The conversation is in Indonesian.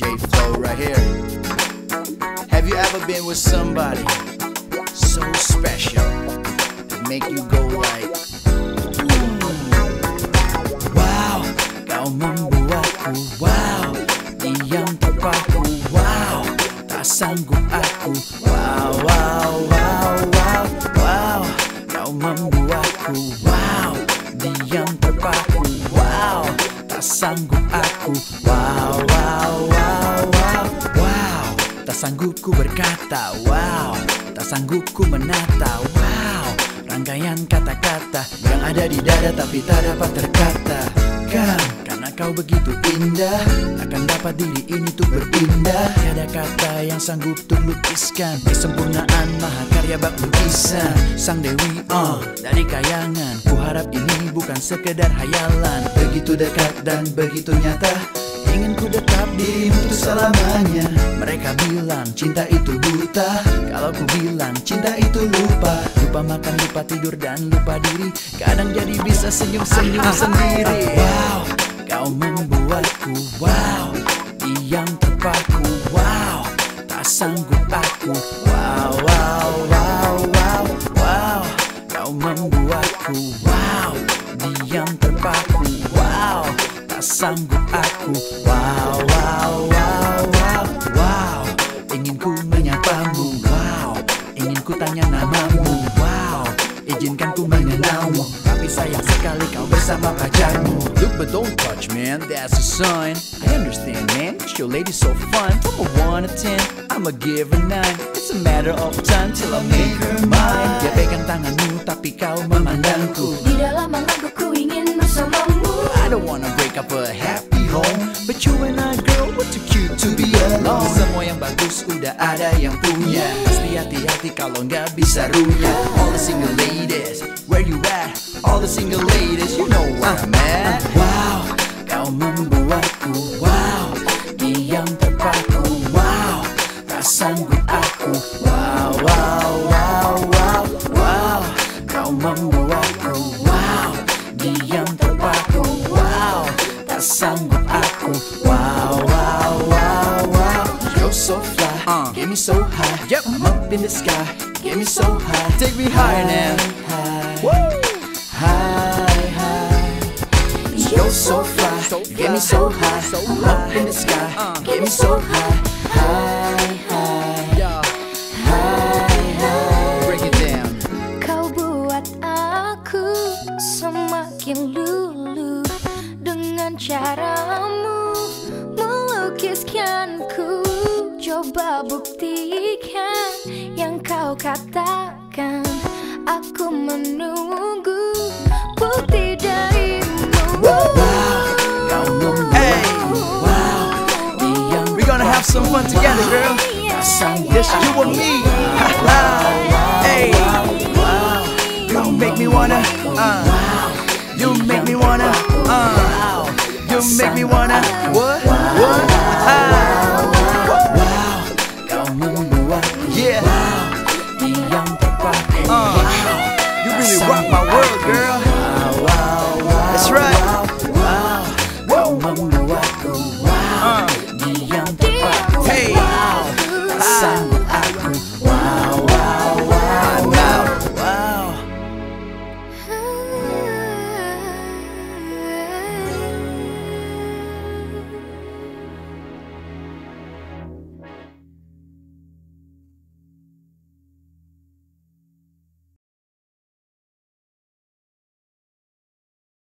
J Flow right here. Have you ever been with somebody so special that make you go like, Wow, kau membuatku wow Diam terpaku wow Tak sanggup aku Wow, wow, wow, wow, wow Kau membuatku wow Diam terpaku wow Tak sanggup aku wow, wow, wow Tak sanggup ku berkata wow. Tak sanggup ku menata wow. Rangkaian kata-kata yang ada di dada tapi tak dapat terkata. Kan, karena kau begitu indah Akan dapat diri ini tuh berpindah Tiada kata yang sanggup tuh lukiskan Kesempurnaan mahakarya bak lukisan. Sang Dewi, uh, dari kayangan. Ku harap ini bukan sekedar hayalan. Begitu dekat dan begitu nyata Ingin ku dirimu tuh selamanya. Mereka bilang cinta itu buta. Kalau ku bilang cinta itu lupa Lupa makan, lupa tidur dan lupa diri. Kadang jadi bisa senyum-senyum sendiri. Wow, kau membuatku wow. Diam terpaku wow. Tak sanggup aku. Wow, wow, wow, wow, wow. Kau membuatku wow. Diam terpaku wow Tak sanggup aku. Wow, wow, wow, wow, wow. Ingin ku menyapamu Wow Ingin ku tanya namamu. Wow Izinkan ku mengenalmu. Tapi sayang sekali kau bersama pacarmu. Look but don't touch man. That's a sign. I understand man. Your lady so fun From a 1 to 10 I'ma give her 9 It's a matter of time Till I make her mine. Dia pegang tanganmu Tapi kau memandangku. Di dalam anganku ku ingin yang punya. Pasti hati-hati kalau nggak bisa runya All the single ladies, where you at? All the single ladies, you know where I'm at. Wow, kau membuatku. Wow, diam terpaku. Wow, tak aku Wow, wow, wow, wow, wow Kau membuatku. Wow, diam terpaku. Wow, tak get me so high. Yep, I'm up in the sky, get me so high. Take me higher now. High, high, high. You're so fly, uh. get me so high. I'm up in the sky, get me so High, buktikan yang kau katakan. Aku menunggu bukti darimu. Hey, wow, we gonna have some fun together, girl. Just you and me. Hey, you make me wanna uh. You make me wanna uh. You make me wanna What? What? Uh.